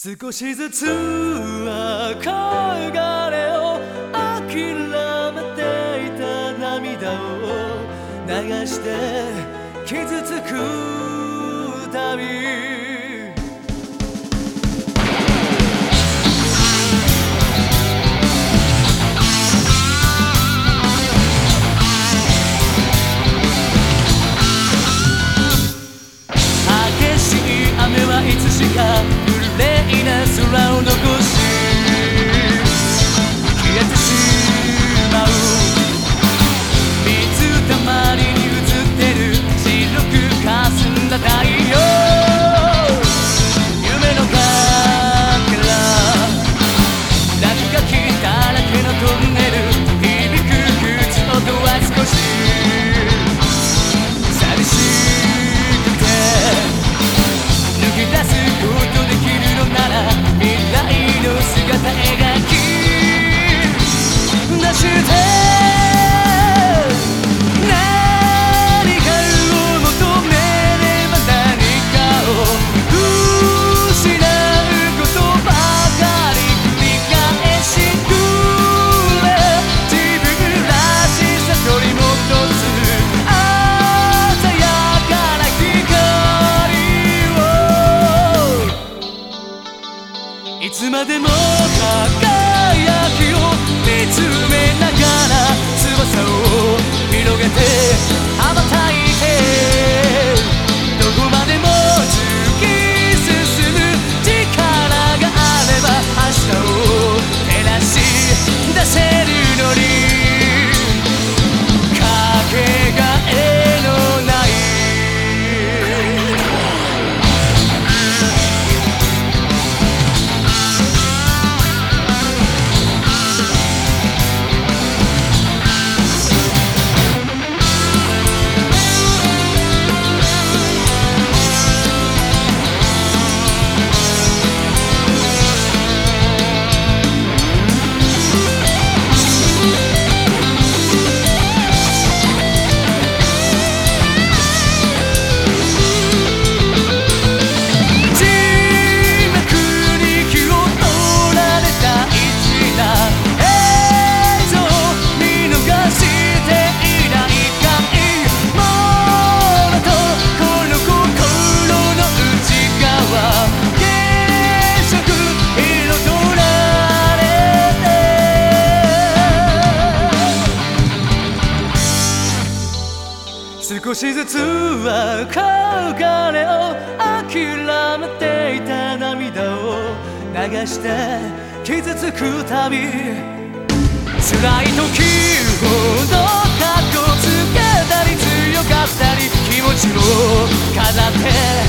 少しずつ憧れを諦めていた涙を流して傷つくたび Around. いつまでも輝きを見つめながら翼を広げて少しずつ憧れを諦めていた涙を流して傷つくたび辛い時ほどかっこつけたり強かったり気持ちを飾って